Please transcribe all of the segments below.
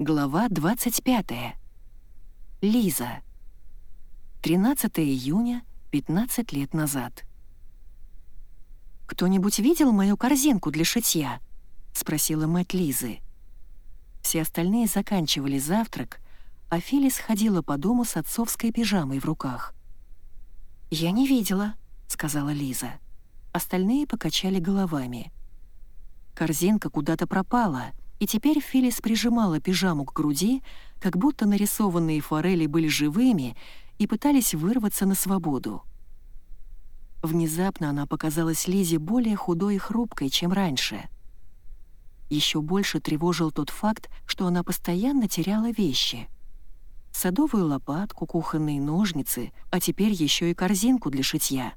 Глава 25. Лиза. 13 июня, 15 лет назад. «Кто-нибудь видел мою корзинку для шитья?» — спросила мать Лизы. Все остальные заканчивали завтрак, а Филис ходила по дому с отцовской пижамой в руках. «Я не видела», — сказала Лиза. Остальные покачали головами. Корзинка куда-то пропала — и теперь Филис прижимала пижаму к груди, как будто нарисованные форели были живыми и пытались вырваться на свободу. Внезапно она показалась Лизе более худой и хрупкой, чем раньше. Еще больше тревожил тот факт, что она постоянно теряла вещи. Садовую лопатку, кухонные ножницы, а теперь еще и корзинку для шитья.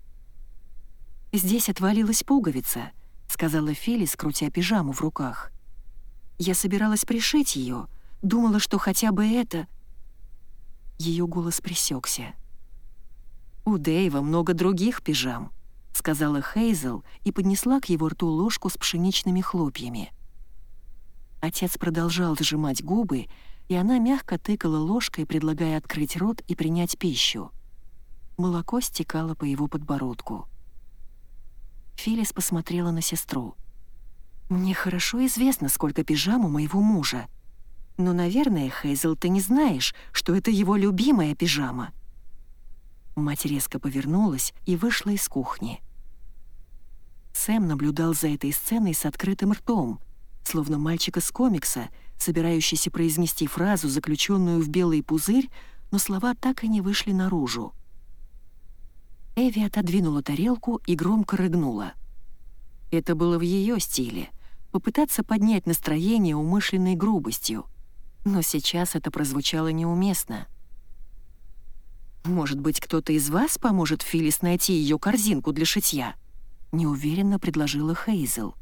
«Здесь отвалилась пуговица», — сказала Филис, крутя пижаму в руках. Я собиралась пришить ее, думала, что хотя бы это... Ее голос пресекся. «У Дэйва много других пижам», — сказала Хейзел и поднесла к его рту ложку с пшеничными хлопьями. Отец продолжал сжимать губы, и она мягко тыкала ложкой, предлагая открыть рот и принять пищу. Молоко стекало по его подбородку. Филис посмотрела на сестру. Мне хорошо известно, сколько пижам у моего мужа. Но, наверное, Хейзел, ты не знаешь, что это его любимая пижама». Мать резко повернулась и вышла из кухни. Сэм наблюдал за этой сценой с открытым ртом, словно мальчик из комикса, собирающийся произнести фразу, заключенную в белый пузырь, но слова так и не вышли наружу. Эви отодвинула тарелку и громко рыгнула. Это было в ее стиле — попытаться поднять настроение умышленной грубостью. Но сейчас это прозвучало неуместно. «Может быть, кто-то из вас поможет Филлис найти ее корзинку для шитья?» — неуверенно предложила Хейзел.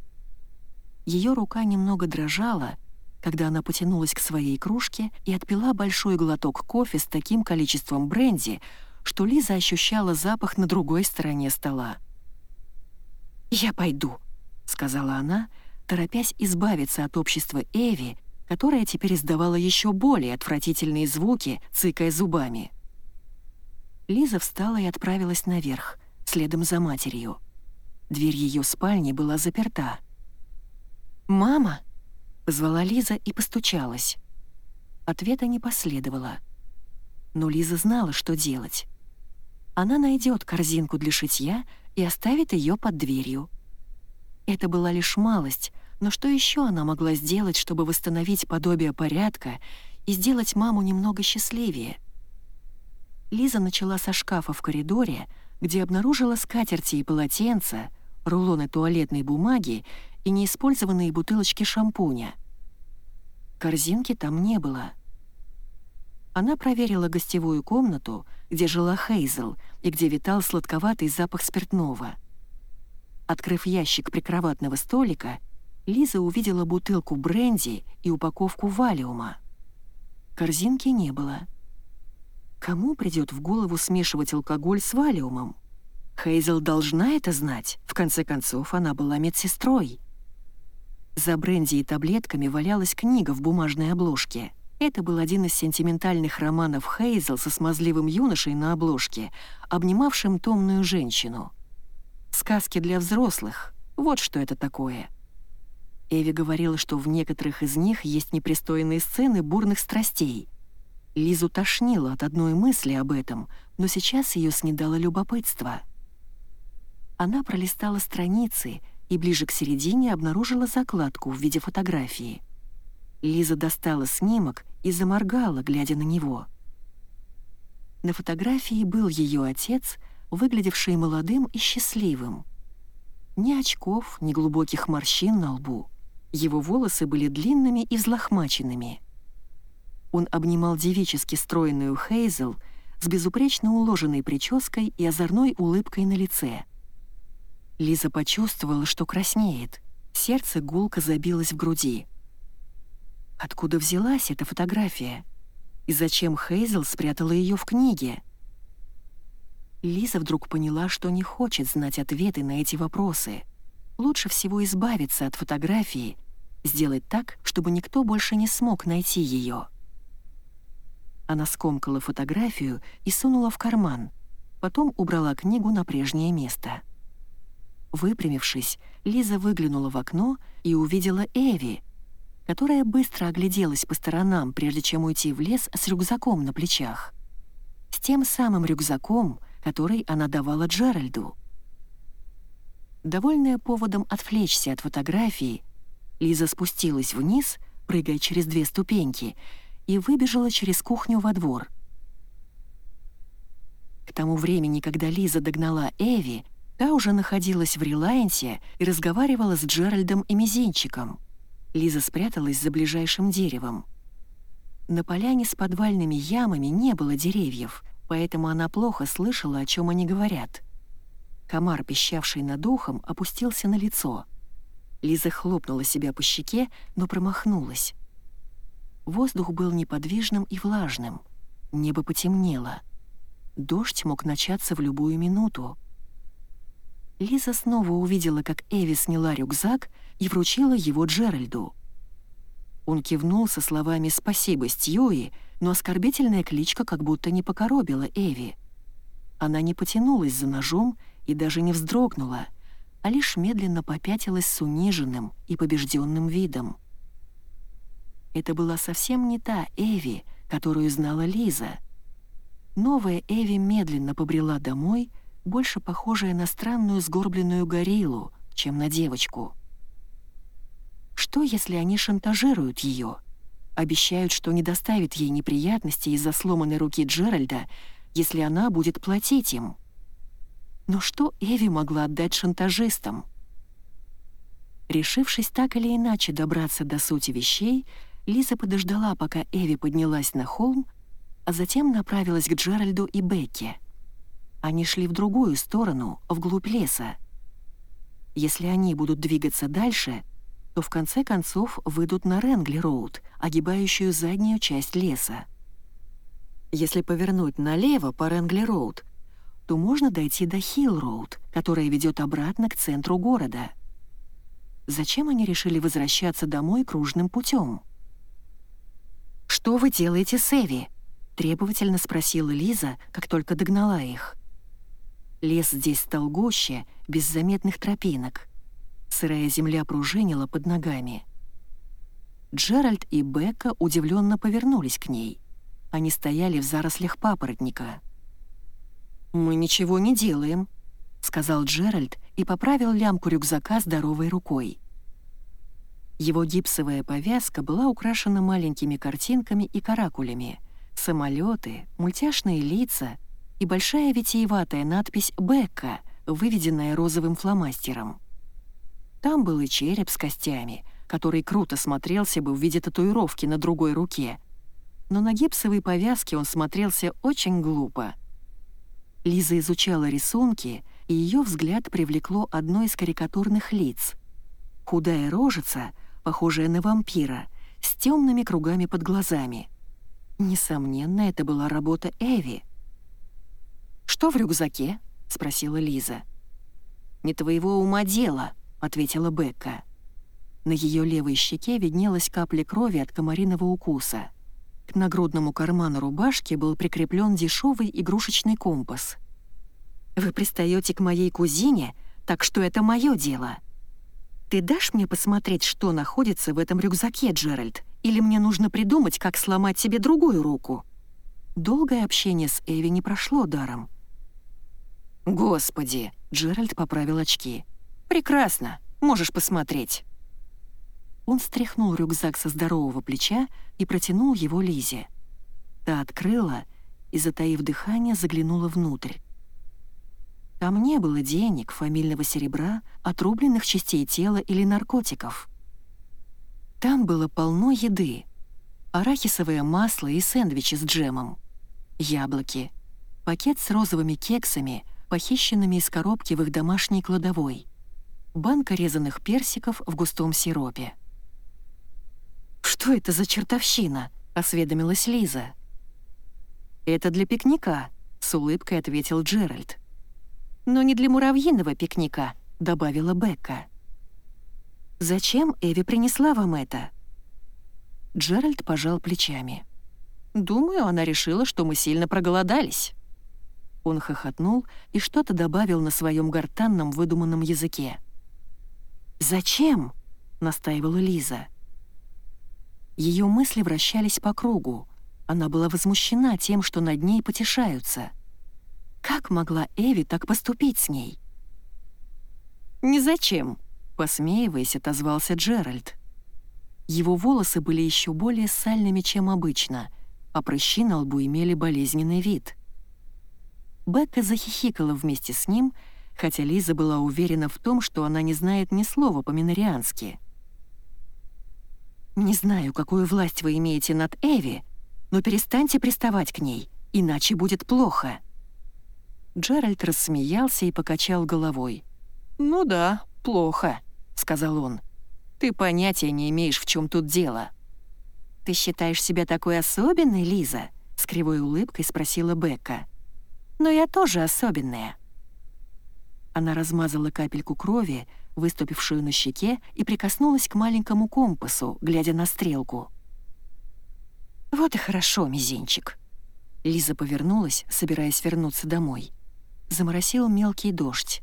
Ее рука немного дрожала, когда она потянулась к своей кружке и отпила большой глоток кофе с таким количеством бренди, что Лиза ощущала запах на другой стороне стола. «Я пойду», — сказала она, торопясь избавиться от общества Эви, которая теперь издавала еще более отвратительные звуки, цыкая зубами. Лиза встала и отправилась наверх, следом за матерью. Дверь ее спальни была заперта. «Мама!» — позвала Лиза и постучалась. Ответа не последовало. Но Лиза знала, что делать. Она найдет корзинку для шитья и оставит ее под дверью. Это была лишь малость, но что еще она могла сделать, чтобы восстановить подобие порядка и сделать маму немного счастливее? Лиза начала со шкафа в коридоре, где обнаружила скатерти и полотенца, рулоны туалетной бумаги и неиспользованные бутылочки шампуня. Корзинки там не было. Она проверила гостевую комнату, где жила Хейзел и где витал сладковатый запах спиртного. Открыв ящик прикроватного столика, Лиза увидела бутылку бренди и упаковку валиума. Корзинки не было. Кому придет в голову смешивать алкоголь с валиумом? Хейзел должна это знать, в конце концов она была медсестрой. За бренди и таблетками валялась книга в бумажной обложке. Это был один из сентиментальных романов Хейзел со смазливым юношей на обложке, обнимавшим томную женщину. Сказки для взрослых — вот что это такое — Эви говорила, что в некоторых из них есть непристойные сцены бурных страстей. Лизу тошнило от одной мысли об этом, но сейчас ее снедало любопытство. Она пролистала страницы и ближе к середине обнаружила закладку в виде фотографии. Лиза достала снимок и заморгала, глядя на него. На фотографии был ее отец, выглядевший молодым и счастливым. Ни очков, ни глубоких морщин на лбу — его волосы были длинными и взлохмаченными. Он обнимал девически стройную Хейзел с безупречно уложенной прической и озорной улыбкой на лице. Лиза почувствовала, что краснеет. Сердце гулко забилось в груди. Откуда взялась эта фотография? И зачем Хейзел спрятала ее в книге? Лиза вдруг поняла, что не хочет знать ответы на эти вопросы — лучше всего избавиться от фотографии сделать так, чтобы никто больше не смог найти ее. Она скомкала фотографию и сунула в карман, потом убрала книгу на прежнее место. Выпрямившись, Лиза выглянула в окно и увидела Эви, которая быстро огляделась по сторонам, прежде чем уйти в лес с рюкзаком на плечах. С тем самым рюкзаком, который она давала Джеральду. Довольная поводом отвлечься от фотографии, Лиза спустилась вниз, прыгая через две ступеньки, и выбежала через кухню во двор. К тому времени, когда Лиза догнала Эви, та уже находилась в Релайнсе и разговаривала с Джеральдом и Мизинчиком. Лиза спряталась за ближайшим деревом. На поляне с подвальными ямами не было деревьев, поэтому она плохо слышала, о чем они говорят. Комар, пищавший над ухом, опустился на лицо. Лиза хлопнула себя по щеке, но промахнулась. Воздух был неподвижным и влажным. Небо потемнело. Дождь мог начаться в любую минуту. Лиза снова увидела, как Эви сняла рюкзак и вручила его Джеральду. Он кивнул со словами «Спасибо, Стьюи», но оскорбительная кличка как будто не покоробила Эви. Она не потянулась за ножом и даже не вздрогнула, а лишь медленно попятилась с униженным и побежденным видом. Это была совсем не та Эви, которую знала Лиза. Новая Эви медленно побрела домой, больше похожая на странную сгорбленную гориллу, чем на девочку. Что, если они шантажируют ее? Обещают, что не доставят ей неприятностей из-за сломанной руки Джеральда, если она будет платить им. Но что Эви могла отдать шантажистам? Решившись так или иначе добраться до сути вещей, Лиза подождала, пока Эви поднялась на холм, а затем направилась к Джеральду и Бекке — они шли в другую сторону, вглубь леса. Если они будут двигаться дальше, то в конце концов выйдут на Ренгли-Роуд, огибающую заднюю часть леса. Если повернуть налево по Ренгли-Роуд, то можно дойти до Хилл-Роуд, которая ведет обратно к центру города. Зачем они решили возвращаться домой кружным путем? «Что вы делаете с Эви?» — требовательно спросила Лиза, как только догнала их. Лес здесь стал гуще, без заметных тропинок. Сырая земля пружинила под ногами. Джеральд и Бекка удивленно повернулись к ней. Они стояли в зарослях папоротника. «Мы ничего не делаем», — сказал Джеральд и поправил лямку рюкзака здоровой рукой. Его гипсовая повязка была украшена маленькими картинками и каракулями. Самолеты, мультяшные лица — и большая витиеватая надпись «Бекка», выведенная розовым фломастером. Там был и череп с костями, который круто смотрелся бы в виде татуировки на другой руке. Но на гипсовой повязке он смотрелся очень глупо. Лиза изучала рисунки, и ее взгляд привлекло одно из карикатурных лиц. Худая рожица, похожая на вампира, с темными кругами под глазами. Несомненно, это была работа Эви — «Что в рюкзаке?» — спросила Лиза. «Не твоего ума дело», — ответила Бекка. На ее левой щеке виднелась капля крови от комариного укуса. К нагрудному карману рубашки был прикреплен дешевый игрушечный компас. «Вы пристаете к моей кузине, так что это мое дело. Ты дашь мне посмотреть, что находится в этом рюкзаке, Джеральд, или мне нужно придумать, как сломать себе другую руку?» Долгое общение с Эви не прошло даром. «Господи!» — Джеральд поправил очки. «Прекрасно! Можешь посмотреть!» Он стряхнул рюкзак со здорового плеча и протянул его Лизе. Та открыла и, затаив дыхание, заглянула внутрь. Там не было денег, фамильного серебра, отрубленных частей тела или наркотиков. Там было полно еды. Арахисовое масло и сэндвичи с джемом. Яблоки. Пакет с розовыми кексами — похищенными из коробки в их домашней кладовой. Банка резаных персиков в густом сиропе. «Что это за чертовщина?» — осведомилась Лиза. «Это для пикника», — с улыбкой ответил Джеральд. «Но не для муравьиного пикника», — добавила Бекка. «Зачем Эви принесла вам это?» Джеральд пожал плечами. «Думаю, она решила, что мы сильно проголодались». Он хохотнул и что-то добавил на своем гортанном выдуманном языке. «Зачем?» — настаивала Лиза. Ее мысли вращались по кругу. Она была возмущена тем, что над ней потешаются. Как могла Эви так поступить с ней? «Ни зачем», — посмеиваясь, отозвался Джеральд. Его волосы были еще более сальными, чем обычно, а прыщи на лбу имели болезненный вид. Бекка захихикала вместе с ним, хотя Лиза была уверена в том, что она не знает ни слова по-минориански. «Не знаю, какую власть вы имеете над Эви, но перестаньте приставать к ней, иначе будет плохо». Джеральд рассмеялся и покачал головой. «Ну да, плохо», — сказал он. «Ты понятия не имеешь, в чем тут дело». «Ты считаешь себя такой особенной, Лиза?» — с кривой улыбкой спросила Бекка. «Но я тоже особенная». Она размазала капельку крови, выступившую на щеке, и прикоснулась к маленькому компасу, глядя на стрелку. «Вот и хорошо, мизинчик». Лиза повернулась, собираясь вернуться домой. Заморосил мелкий дождь.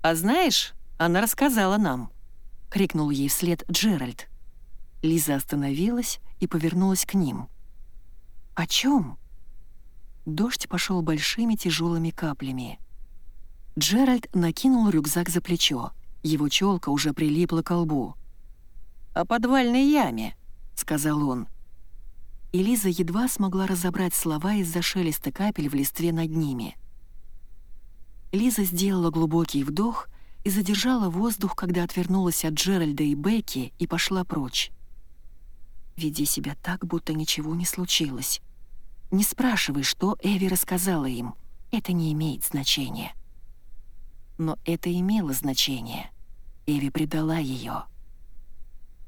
«А знаешь, она рассказала нам», — крикнул ей вслед Джеральд. Лиза остановилась и повернулась к ним. «О чем?» Дождь пошел большими тяжелыми каплями. Джеральд накинул рюкзак за плечо. Его челка уже прилипла к лбу. «О подвальной яме», — сказал он. И Лиза едва смогла разобрать слова из-за шелеста капель в листве над ними. Лиза сделала глубокий вдох и задержала воздух, когда отвернулась от Джеральда и Бекки и пошла прочь. «Веди себя так, будто ничего не случилось. Не спрашивай, что Эви рассказала им. Это не имеет значения». Но это имело значение. Эви предала ее.